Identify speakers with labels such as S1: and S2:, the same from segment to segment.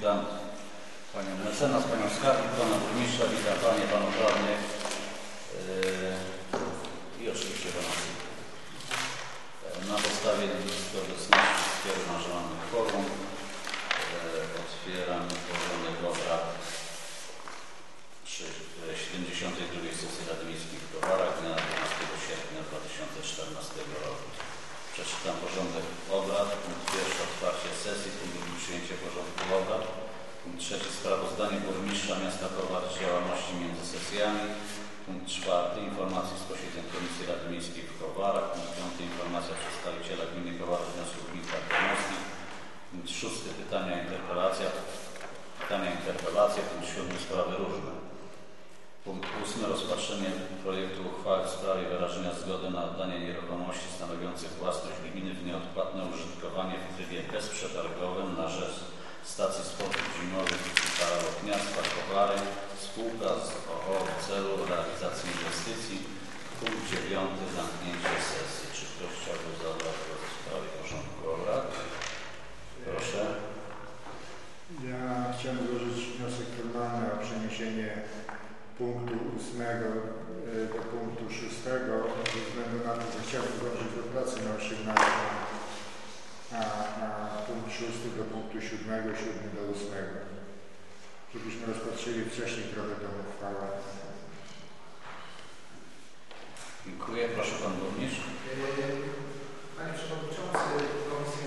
S1: Witam Panią mecenas, Panią skarbnik, Pana burmistrza, witam Panie, Panów radnych yy, i oczywiście Pana Yy, Na podstawie obecności stwierdzam, że mamy forum. Otwieram porządek obrad przy 72 sesji Rady Miejskiej w Kowarach dnia 12 sierpnia 2014 roku. Przeczytam porządek obrad. Punkt pierwszy otwarcie sesji. Punkt drugi przyjęcie porządku obrad. Punkt trzeci sprawozdanie burmistrza miasta Kowar z działalności między sesjami. Punkt czwarty informacje z posiedzeń Komisji Rady Miejskiej w Kowarach. Punkt piąty informacja przedstawiciela gminy Kowar wniosków gmin karkonoskich. Punkt szósty pytania interpelacja. Pytania interpelacja. Punkt siódmy sprawy różne. Punkt ósmy. Rozpatrzenie projektu uchwały w sprawie wyrażenia zgody na oddanie nieruchomości stanowiących własność gminy w nieodpłatne użytkowanie w trybie bezprzetargowym na rzecz stacji sportów zimowych i paralotniarstwa Kowary. Spółka z OO w celu realizacji inwestycji. Punkt dziewiąty. Zamknięcie sesji. Czy ktoś chciałby zabrać głos w sprawie porządku obrad? Proszę.
S2: Ja chciałem złożyć wniosek formalny o przeniesienie punktu ósmego e, do punktu szóstego ze względu na to, że chciałbym zdążyć do pracy na 18, a, a punkt szósty do punktu siódmego, siódmy do ósmego. Żebyśmy rozpatrzyli wcześniej trochę tę uchwałę.
S1: Dziękuję. Proszę Pan Burmistrz.
S3: Panie Przewodniczący, Komisja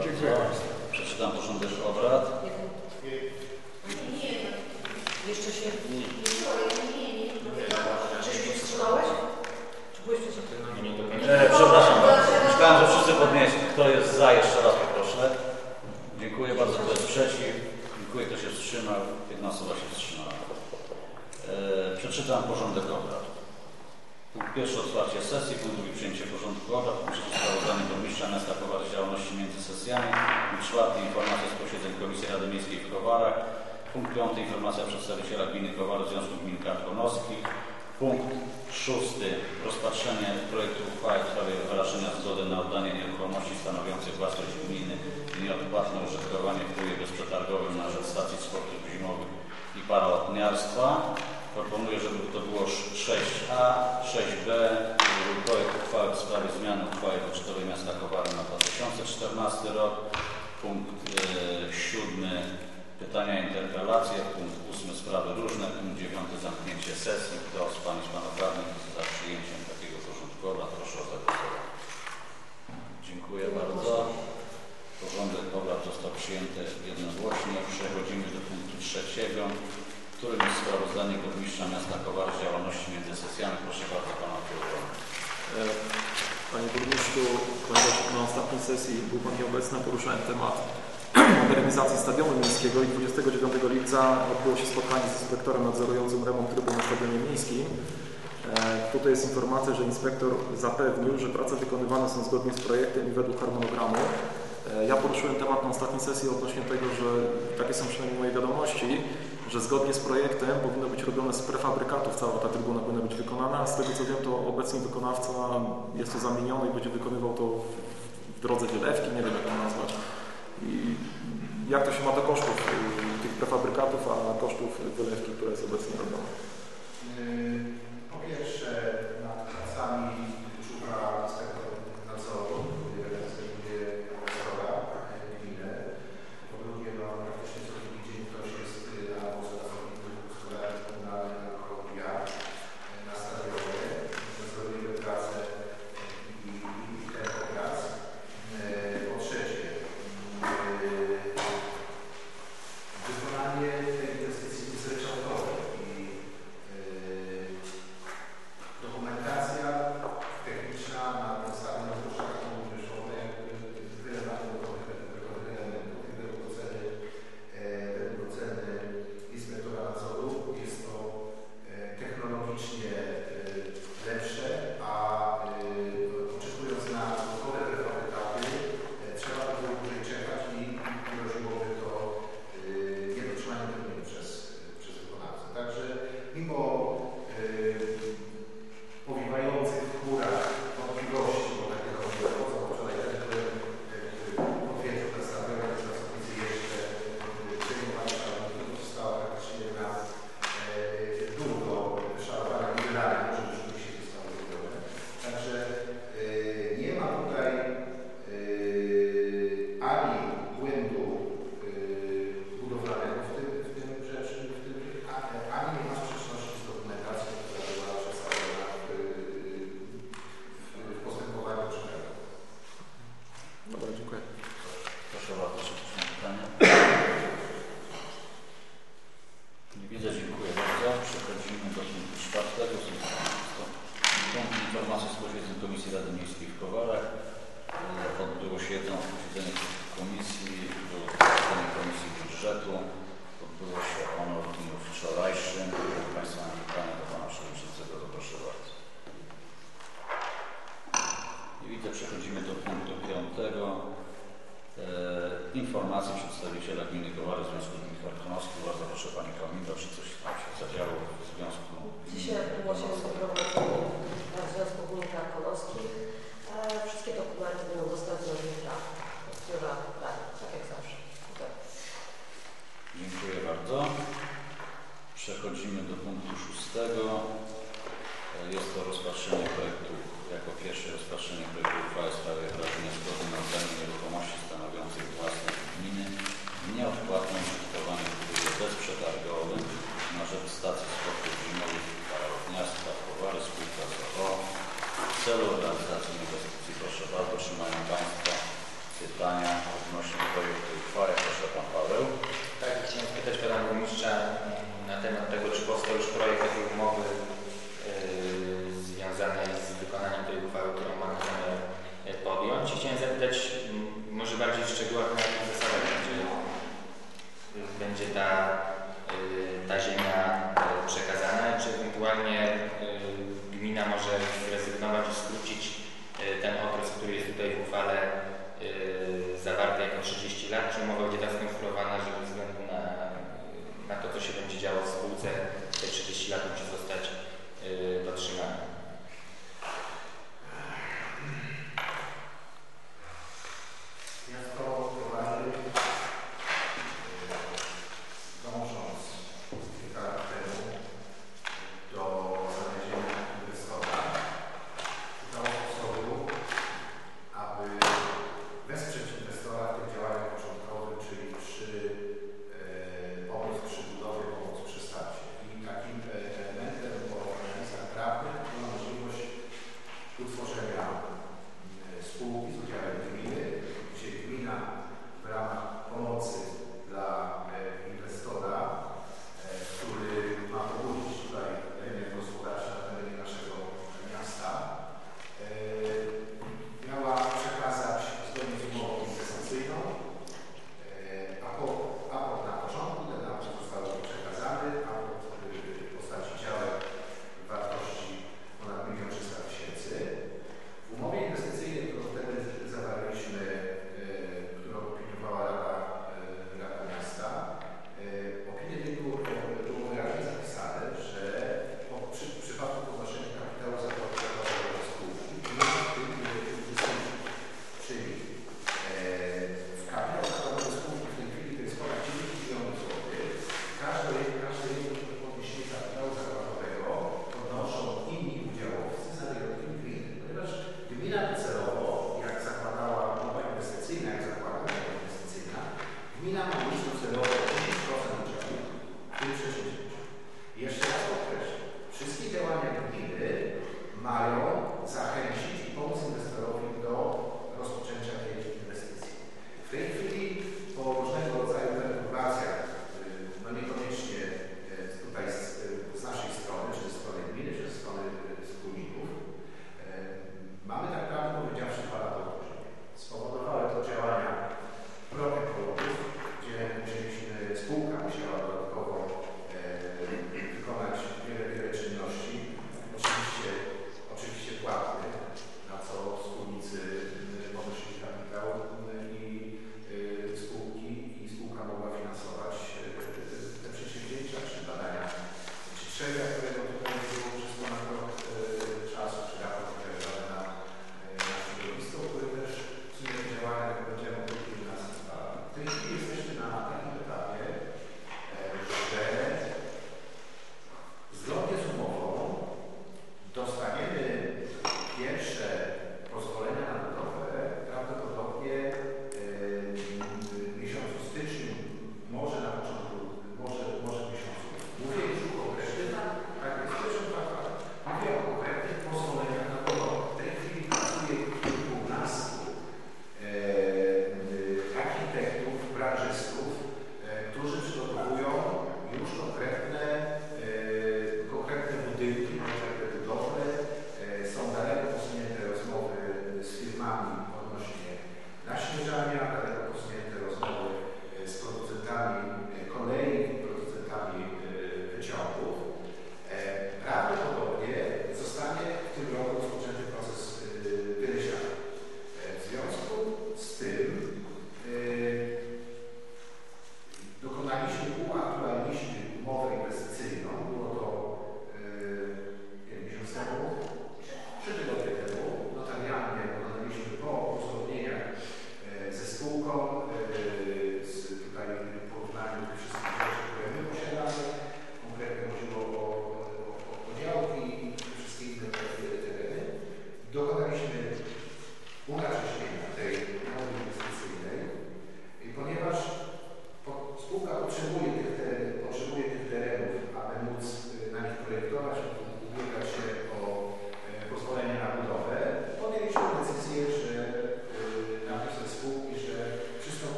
S3: bardzo.
S1: Dziękuję bardzo. Przeczytam porządek obrad.
S4: Jeszcze się nie Czyś się wstrzymałeś? Czy byłeś przeciwny?
S1: E, przepraszam bardzo. Myślałem, że wszyscy podnieśli. Kto jest za? Jeszcze raz poproszę. Dziękuję bardzo. Kto jest przeciw? Dziękuję. Kto się wstrzymał? Jedna osoba się wstrzymała. E, przeczytam porządek obrad. Punkt pierwszy otwarcie sesji, punkt drugi przyjęcie porządku obrad, punkt trzeci sprawozdanie burmistrza miasta działalności między sesjami, punkt czwarty informacja z posiedzeń Komisji Rady Miejskiej w Kowarach, punkt piąty informacja przedstawiciela gminy Kowar Związku Gmin Karkonoskich, punkt szósty rozpatrzenie projektu uchwały w sprawie wyrażenia zgody na oddanie nieruchomości stanowiących własność gminy i nieodpłatne użytkowanie w trybie bezprzetargowym na rzecz stacji sportów zimowych i paralotniarstwa. Proponuję, żeby to było 6a, 6b, był projekt uchwały w sprawie zmiany uchwały budżetowej miasta Kowary na 2014 rok. Punkt e, siódmy pytania, interpelacje. Punkt ósmy sprawy różne. Punkt dziewiąty zamknięcie sesji. Kto z Pani z Panów Radnych jest za przyjęciem takiego porządku obrad? Proszę o zagłosowanie. Dziękuję bardzo. Porządek obrad został przyjęty jednogłośnie. Przechodzimy do punktu trzeciego którym jest sprawozdanie burmistrza miasta Kowar z działalności między sesjami. Proszę bardzo pana Piotra.
S5: E, Panie burmistrzu, ponieważ na ostatniej sesji był pan nieobecny, poruszałem temat modernizacji stadionu miejskiego i 29 lipca odbyło się spotkanie z inspektorem nadzorującym remont trybu na stadionie miejskim. E, tutaj jest informacja, że inspektor zapewnił, że prace wykonywane są zgodnie z projektem i według harmonogramu. E, ja poruszyłem temat na ostatniej sesji odnośnie tego, że takie są przynajmniej moje wiadomości, że zgodnie z projektem powinno być robione z prefabrykatów, cała ta trybuna powinna być wykonana, z tego co wiem to obecnie wykonawca jest to zamieniony i będzie wykonywał to w drodze wylewki, nie wiem jak to nazwać. I jak to się ma do kosztów y, tych prefabrykatów, a kosztów wylewki, która jest obecnie robiona?
S3: Y,
S6: ewentualnie y, gmina może zrezygnować i skrócić y, ten okres, który jest tutaj w uchwale y, zawarty jako 30 lat, czy umowa będzie tak skonstruowana, że bez względu na, na to, co się będzie działo
S3: z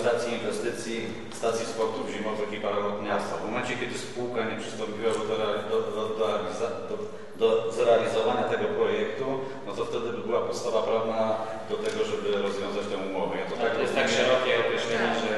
S1: realizacji inwestycji stacji sportów zimowych i paralot miasta. W momencie, kiedy spółka nie przystąpiła do, do, do, do, zrealizowania tego projektu, no to wtedy by była podstawa prawna do tego, żeby rozwiązać tę umowę. Ja to
S6: tak, tak jest tak szerokie określenie,
S7: tak. że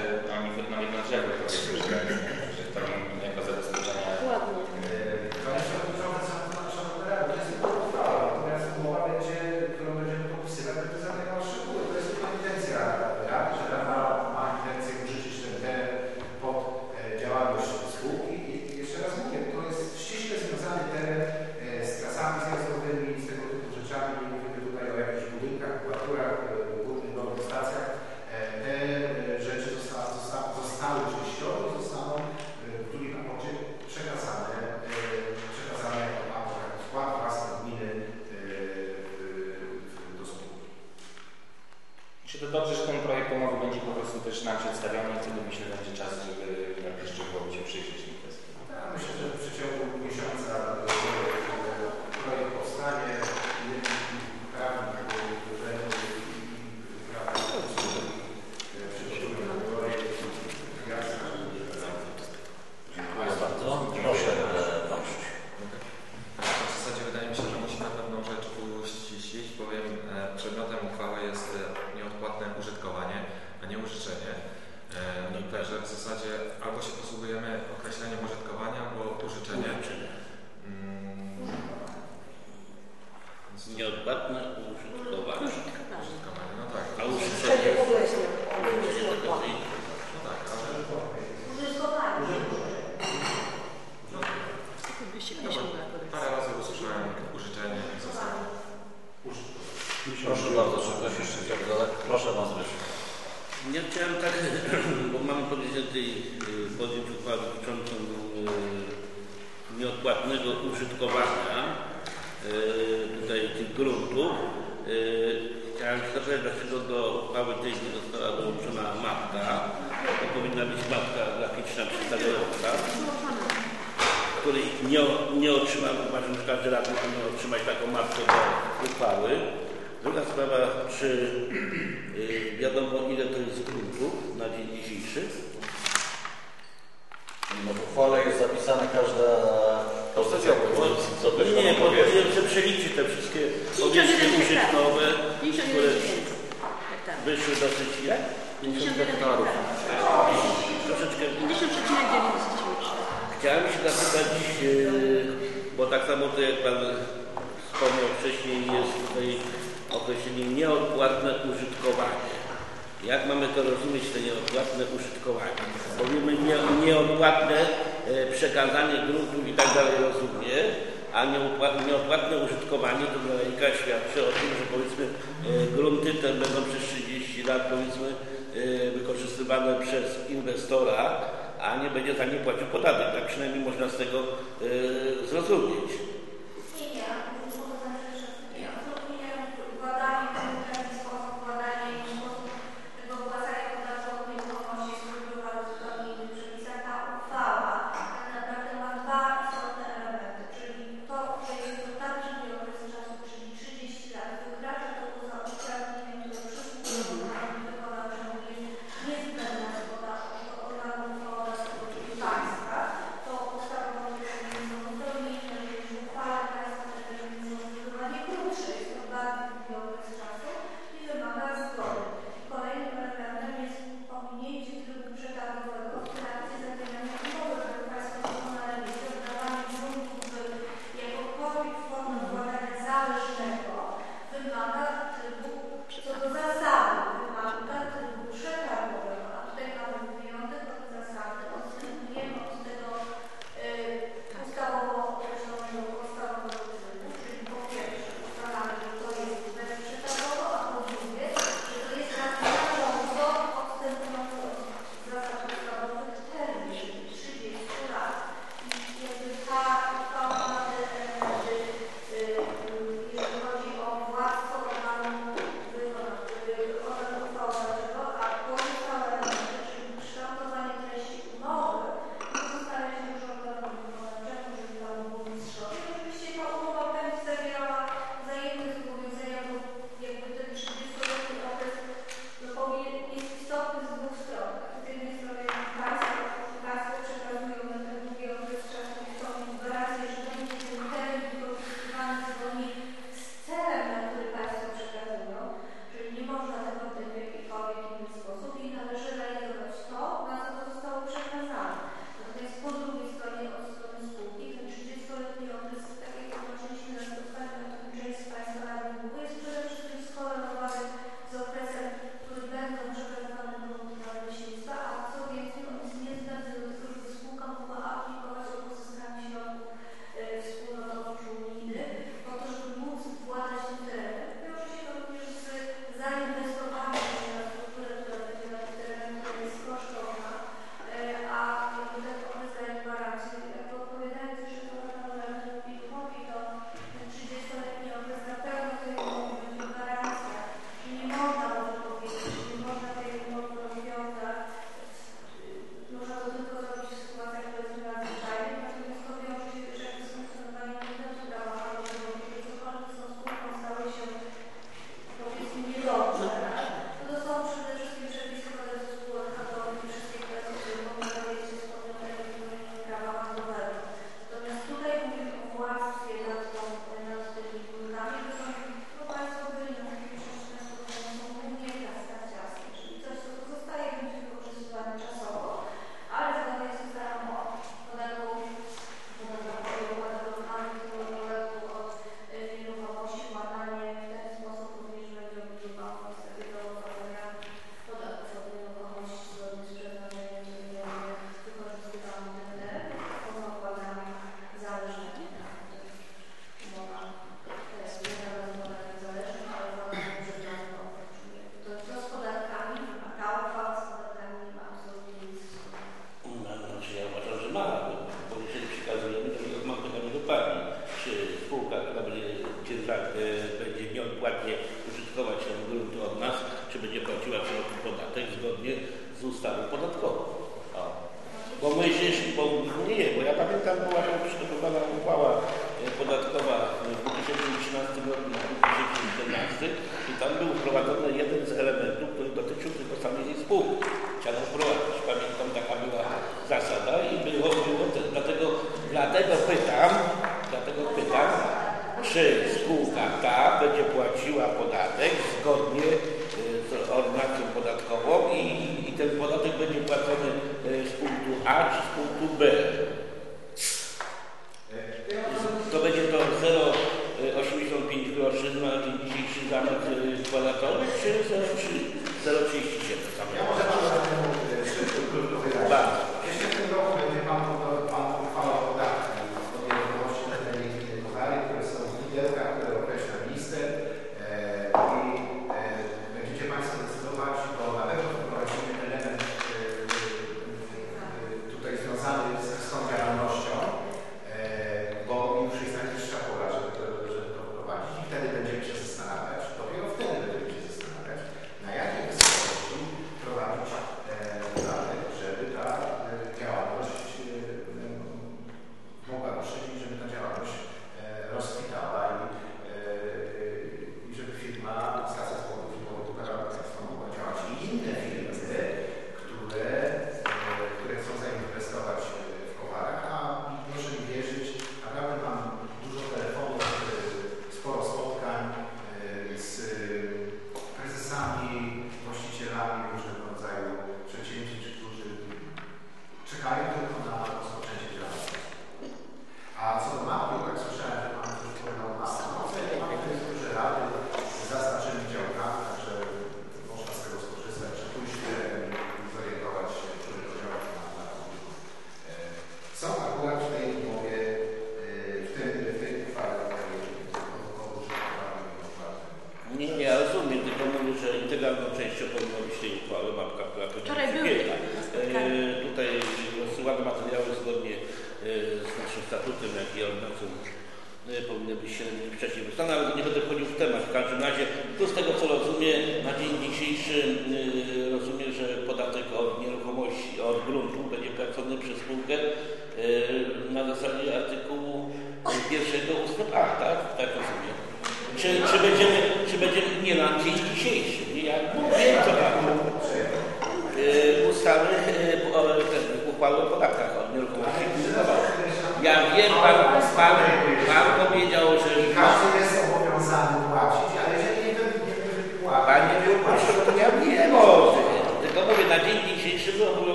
S7: Parę razy usłyszałem użyczenie.
S1: Proszę bardzo, czy ktoś jeszcze chciał dodać? Proszę Pan Zresztą.
S8: Ja chciałem tak, bo mamy podjęty y, podjąć uchwałę dotyczącą y, nieodpłatnego użytkowania y, tutaj tych gruntów. Chciałem zapytać, dlaczego do uchwały tej nie została dołączona mapka. To powinna być mapka graficzna przedstawiająca której nie, nie otrzymam, uważam, że każdy radny powinien otrzymać taką mapkę do uchwały. Druga sprawa, czy yy, wiadomo ile to jest gruntów na dzień dzisiejszy?
S1: No w uchwale jest zapisane każda... Każda działka. Co też
S8: nie, bo wiem, że przeliczy te wszystkie obiekty użytkowe, które wyszły dosyć jak?
S9: 51
S7: hektarów.
S8: Troszeczkę...
S9: 50,9
S8: Chciałem się zapytać,
S10: yy, bo tak samo to jak Pan wspomniał wcześniej, jest tutaj określenie nieodpłatne użytkowanie. Jak mamy to rozumieć, to nieodpłatne użytkowanie? Powiemy nie, nieodpłatne e, przekazanie gruntów i tak dalej rozumie, a nieodpłatne użytkowanie to dla świadczy o tym, że powiedzmy e, grunty te będą przez 30 lat powiedzmy e, wykorzystywane przez inwestora, a nie będzie za nie płacił podatek. Tak przynajmniej można z tego y, zrozumieć.
S9: Nie,
S10: ja. certyfikować ją gruntu od nas, czy będzie płaciła w roku podatek zgodnie z ustawą podatkową. O. Bo my się, bo nie, bo ja pamiętam, była
S3: to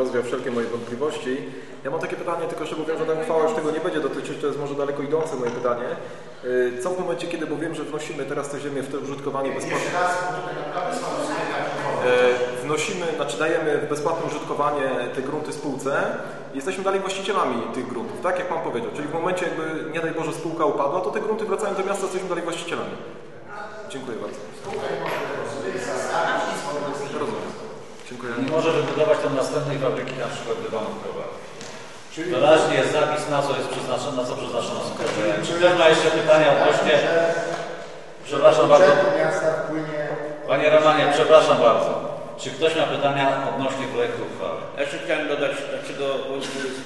S5: rozwiał wszelkie moje wątpliwości. Ja mam takie pytanie, tylko że mówię, że ta uchwała już tego nie będzie dotyczyć, to jest może daleko idące moje pytanie. Y, co w momencie, kiedy, bo wiem, że wnosimy teraz tę ziemię w to użytkowanie bezpłatne. E, wnosimy, znaczy dajemy w bezpłatne użytkowanie te grunty spółce i jesteśmy dalej właścicielami tych gruntów, tak jak Pan powiedział. Czyli w momencie, jakby nie daj Boże spółka upadła, to te grunty wracają do miasta, jesteśmy dalej właścicielami. Dziękuję bardzo. Dziękuję.
S3: Nie może wybudować tam następnej fabryki na przykład dywanów prowadzi. Czyli... Doraźnie jest zapis na co jest przeznaczone, na co przeznaczona zgoda. Czy ktoś ma jeszcze pytania odnośnie... Przepraszam bardzo. Panie Romanie, przepraszam bardzo. Czy ktoś ma pytania odnośnie projektu uchwały?
S8: Ja jeszcze chciałem dodać, dlaczego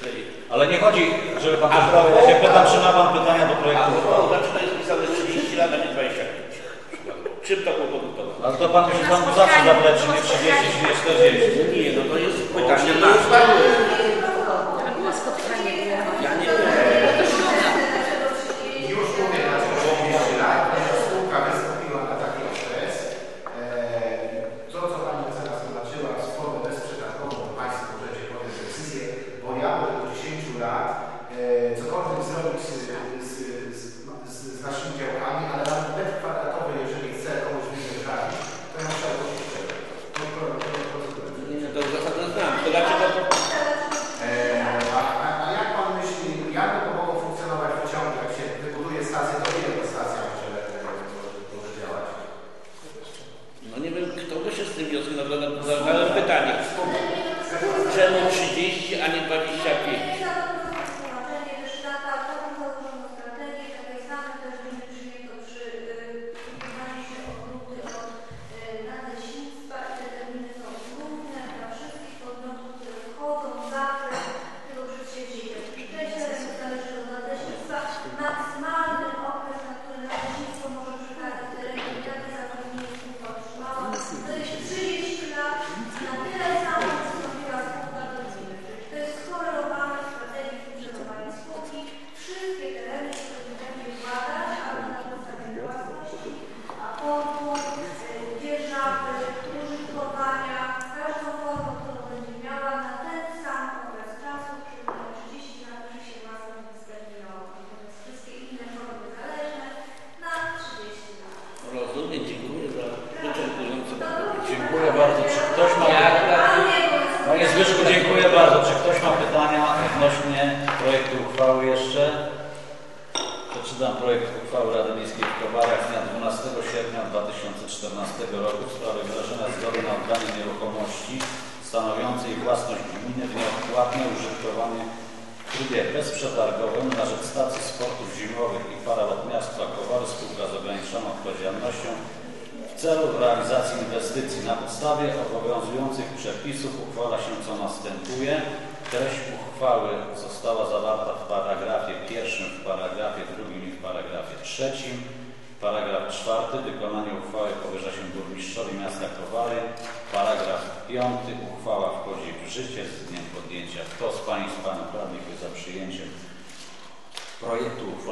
S8: tej...
S3: Ale nie chodzi, żeby pan... A, o, ja się pytam, czy ma pan pytania do projektu uchwały?
S8: Dlaczego jest pisane 30 lat, a nie 25? Czym to było
S3: ale to pan, że panu zawsze zapleczy, nie 30, nie 40.
S8: Nie, no to jest pytanie na...
S10: Było spotkanie.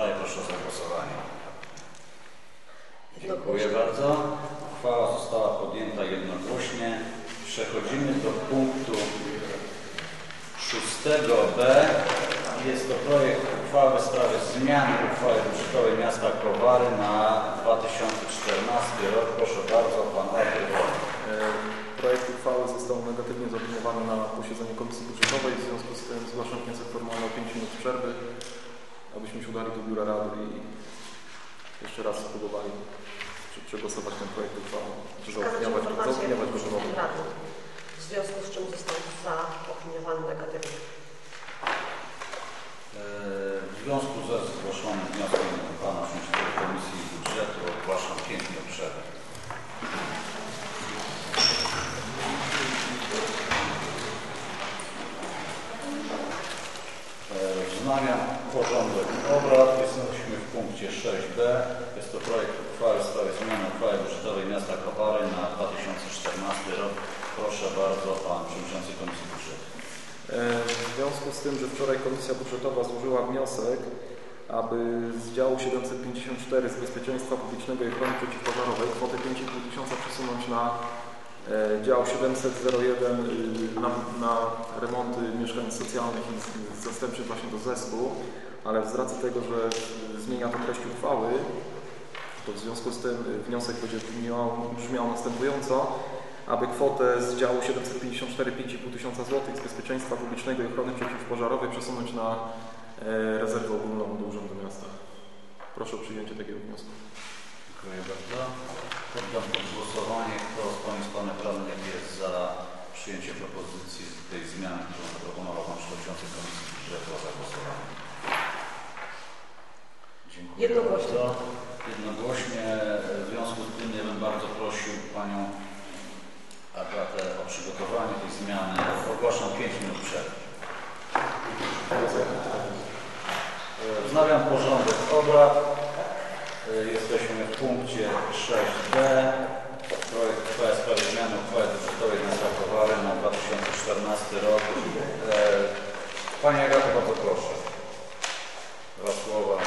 S1: Uchwały? Proszę o zagłosowanie. Dziękuję bardzo. Uchwała została podjęta jednogłośnie. Przechodzimy do punktu 6b. Jest to projekt uchwały w sprawie zmiany uchwały budżetowej miasta Kowary na 2014 rok. Proszę bardzo, Pan Artur.
S5: E, Projekt uchwały został negatywnie zaopiniowany na posiedzeniu Komisji Budżetowej. W związku z tym zgłaszam wniosek formalny o 5 minut przerwy, abyśmy się udali do Biura Rady i jeszcze raz spróbowali prze- przegłosować ten projekt uchwały. Czy zaopiniować, zaopiniować go ponownie.
S4: w związku z czym został zaopiniowany negatywnie.
S1: E, W związku ze zgłoszonym wnioskiem Pana Przewodniczącego Komisji Budżetu ogłaszam 5 minut przerwy. E, Wznawiam porządek obrad. Jesteśmy w punkcie 6b. Jest to projekt uchwały w sprawie zmiany uchwały budżetowej miasta Kopary na 2014 rok. Proszę bardzo, Pan Przewodniczący Komisji Budżetu.
S5: E, W związku z tym, że wczoraj Komisja Budżetowa złożyła wniosek, aby z działu 754 z bezpieczeństwa publicznego i ochrony przeciwpożarowej kwotę 5,5 tysiąca przesunąć na e, dział 701 y, na, na remonty mieszkań socjalnych i z- zastępczych właśnie do zespół, ale z racji tego, że zmienia to treść uchwały, to w związku z tym y, wniosek będzie brzmiał, brzmiał następująco aby kwotę z działu 754 5,5 tysiąca złotych z bezpieczeństwa publicznego i ochrony przeciwpożarowej przesunąć na e, rezerwę ogólną do Urzędu Miasta. Proszę o przyjęcie takiego wniosku.
S1: Dziękuję bardzo. Poddam pod głosowanie. Kto z Państwa radnych jest za przyjęciem propozycji tej zmiany, którą zaproponował Pan Przewodniczący Komisji Budżetu o zagłosowanie? Dziękuję
S4: Jednogłośnie.
S1: bardzo. Jednogłośnie. W związku z tym ja bym bardzo prosił Panią Agatę o przygotowanie tej zmiany. Ogłaszam 5 minut przerwy. Wznawiam porządek obrad. Jesteśmy w punkcie 6b. Projekt uchwały w sprawie zmiany uchwały budżetowej miasta Kowary na 2014 rok. E, Pani Agato, bardzo proszę. Dwa słowa.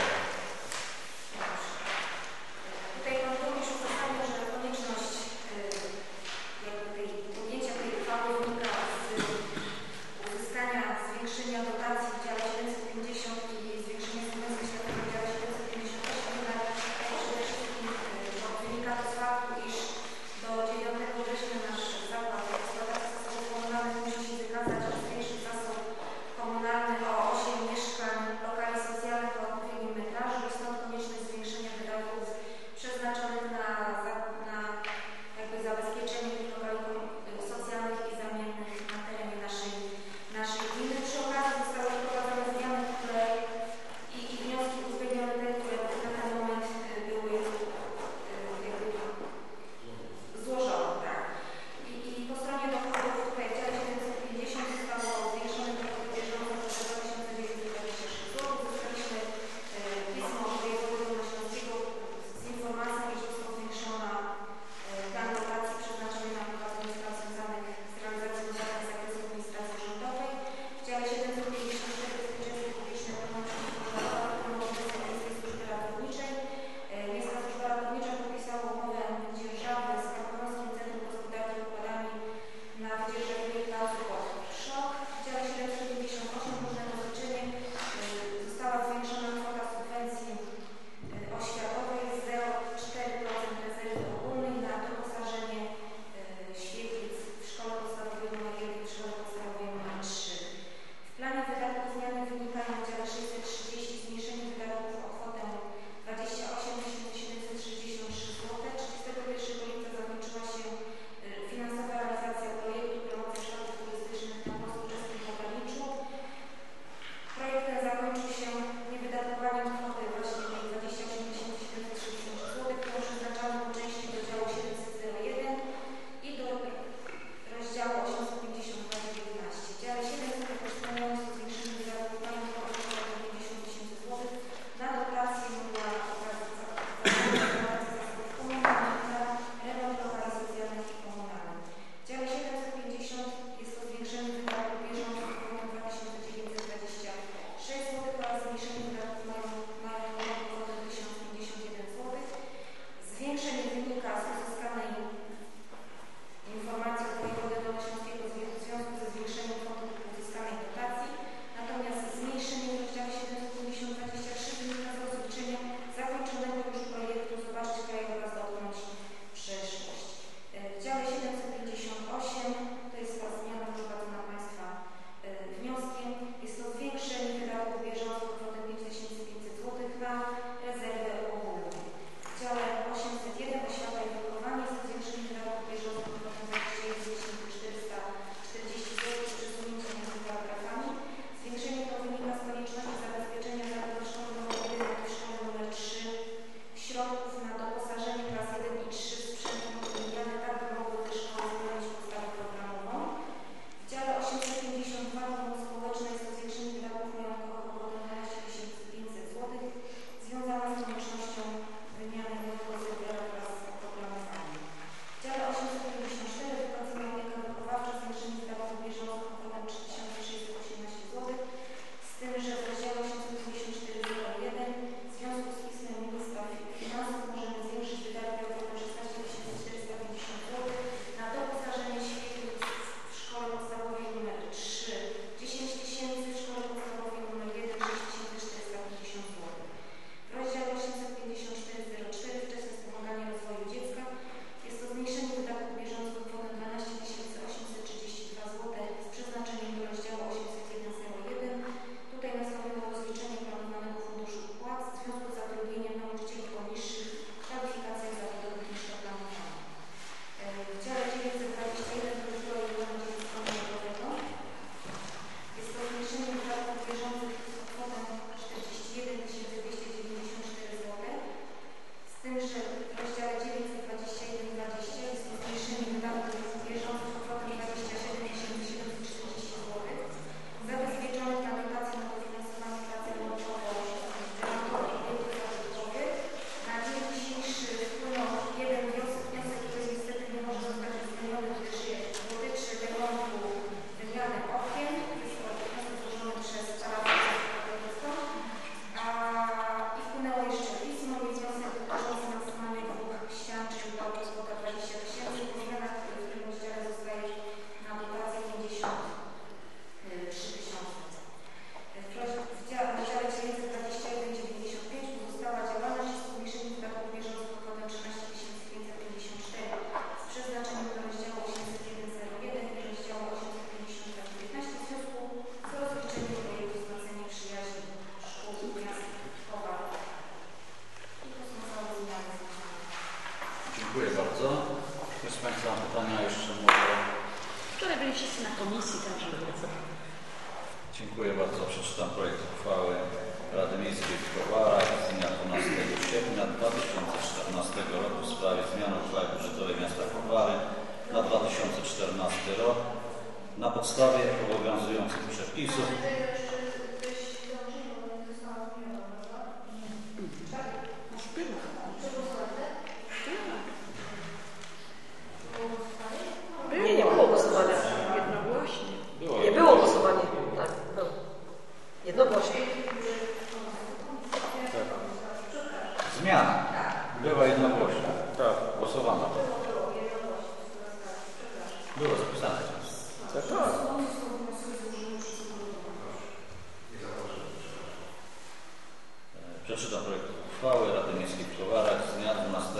S1: Przeczytam projekt uchwały Rady Miejskiej w Kowarach z dnia 12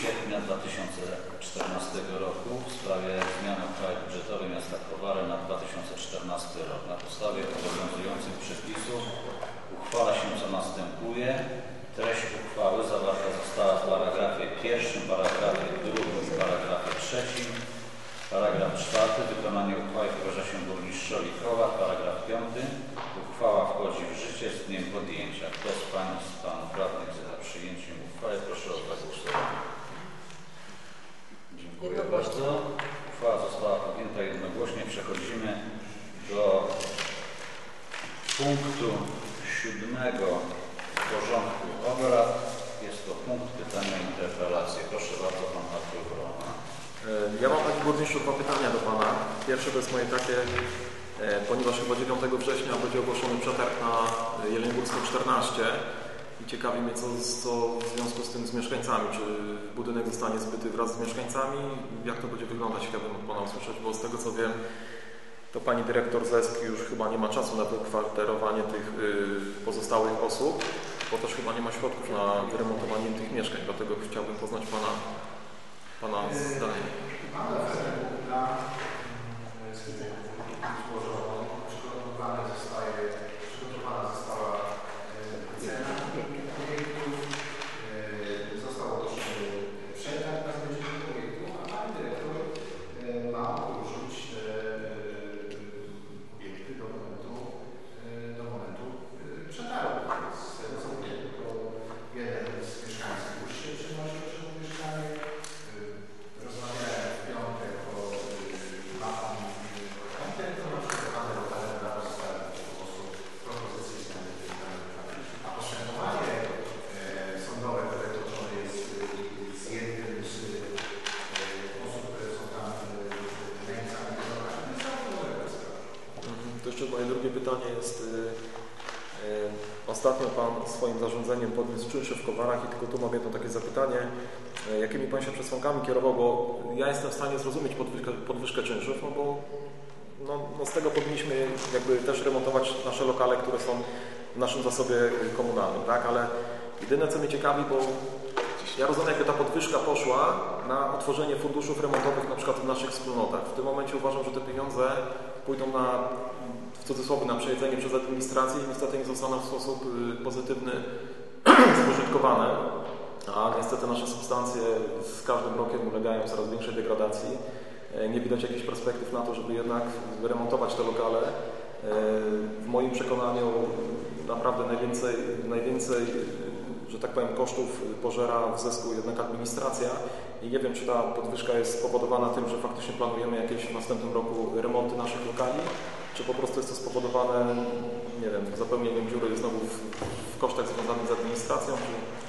S1: sierpnia 2014 roku w sprawie zmiany uchwały budżetowej miasta Kowary na 2014 rok. Na podstawie obowiązujących przepisów uchwala się co następuje. Treść uchwały zawarta została w paragrafie pierwszym, paragrafie drugim i paragrafie trzecim. Paragraf czwarty. Wykonanie uchwały powierza się burmistrzowi koła. Paragraf piąty. Uchwała wchodzi życie z dniem podjęcia. Kto z Pań z Panów Radnych jest za przyjęciem uchwały? Proszę o zagłosowanie. Dziękuję bardzo. Uchwała została podjęta jednogłośnie. Przechodzimy do punktu siódmego porządku obrad. Jest to punkt pytania i interpelacje. Proszę bardzo, Pan Artur.
S5: E, Ja mam Panie Burmistrzu dwa pytania do Pana. Pierwsze to jest moje takie, ponieważ chyba 9 września będzie ogłoszony przetarg na Jeleniogórską 14 i ciekawi mnie, co, co w związku z tym z mieszkańcami. Czy budynek zostanie zbyty wraz z mieszkańcami? Jak to będzie wyglądać? Chciałbym od Pana usłyszeć, bo z tego co wiem, to Pani Dyrektor Zesk już chyba nie ma czasu na wykwaterowanie tych y, pozostałych osób, bo też chyba nie ma środków na wyremontowanie tych mieszkań. Dlatego chciałbym poznać Pana, pana zdanie.
S3: Mamy ofertę na provides jest. y, y,
S5: Ostatnio Pan swoim zarządzeniem podniósł czynsze w Kowarach i tylko tu mam jedno takie zapytanie. y, Jakimi Pan się przesłankami kierował, bo ja jestem w stanie zrozumieć podwyżkę, podwyżkę czynszów, no bo no, no z tego powinniśmy jakby też remontować nasze lokale, które są w naszym zasobie komunalnym, tak? Ale jedyne co mnie ciekawi, bo ja rozumiem, jakby ta podwyżka poszła na otworzenie funduszów remontowych na przykład w naszych wspólnotach. W tym momencie uważam, że te pieniądze pójdą na, w cudzysłowie, na przejedzenie przez administrację i niestety nie zostaną w sposób y, pozytywny spożytkowane. A niestety nasze substancje z każdym rokiem ulegają coraz większej degradacji. E, Nie widać jakichś perspektyw na to, żeby jednak wyremontować te lokale. E, W moim przekonaniu naprawdę najwięcej, najwięcej że tak powiem, kosztów pożera w zysku jednak administracja i nie wiem, czy ta podwyżka jest spowodowana tym, że faktycznie planujemy jakieś w następnym roku remonty naszych lokali, czy po prostu jest to spowodowane, nie wiem, zapełnieniem dziury znowu w, w kosztach związanych z administracją, czy...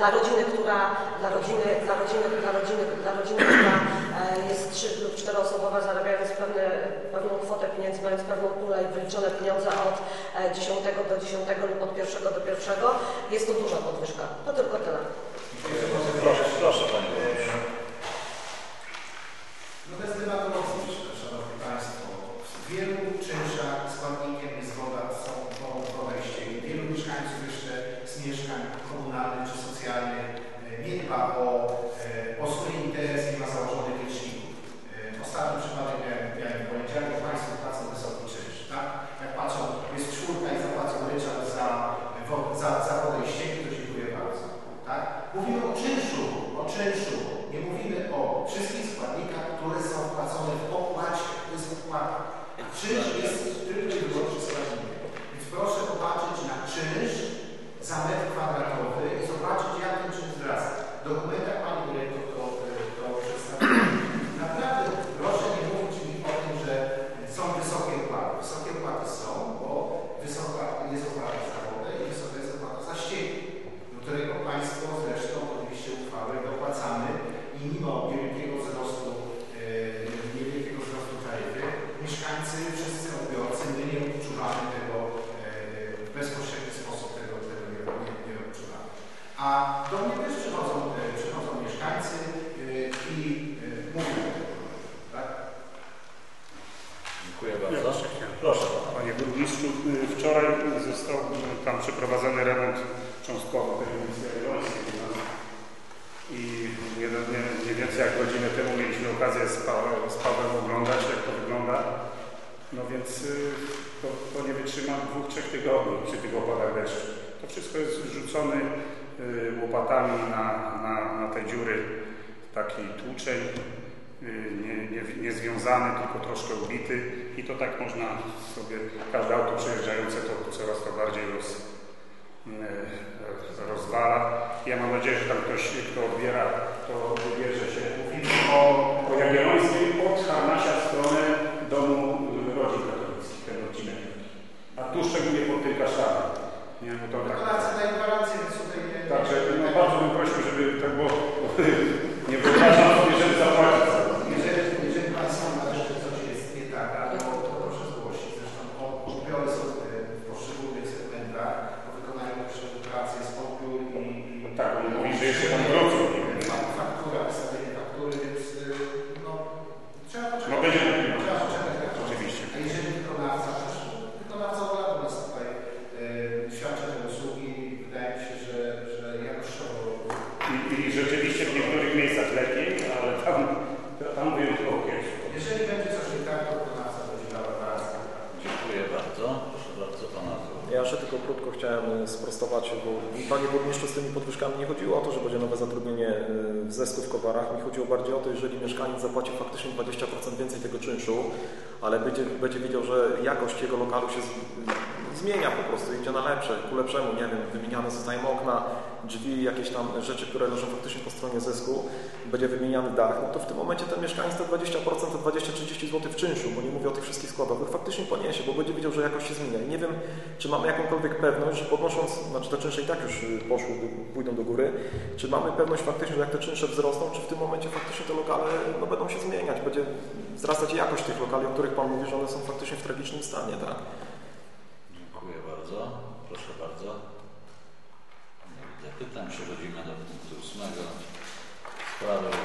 S4: dla rodziny, która, dla rodziny, dla rodziny, dla rodziny, dla rodziny, która e, jest trzy lub czteroosobowa, zarabiając pewne, pewną kwotę pieniędzy, mając pewną pulę i wyliczone pieniądze od e, dziesiątego do dziesiątego lub od pierwszego do pierwszego, jest to
S3: dużo. czynszu. Nie mówimy o wszystkich składnikach, które są płacone w opłacie. To jest opłata. A czynsz jest
S11: Ja mam nadzieję, że tam ktoś, kto odbiera
S5: znają okna, drzwi, jakieś tam rzeczy, które leżą faktycznie po stronie zysku, będzie wymieniany dach, no to w tym momencie ten mieszkaniec te 20%, te 20-30 zł w czynszu, bo nie mówię o tych wszystkich składowych, faktycznie poniesie, bo będzie widział, że jakoś się zmienia. I nie wiem, czy mamy jakąkolwiek pewność, że podnosząc, znaczy te czynsze i tak już y, poszły, y, pójdą do góry, czy mamy pewność faktycznie, że jak te czynsze wzrosną, czy w tym momencie faktycznie te lokale no, będą się zmieniać, będzie wzrastać jakość tych lokali, o których Pan mówi, że one są faktycznie w tragicznym stanie, tak?
S1: Dziękuję bardzo. brother.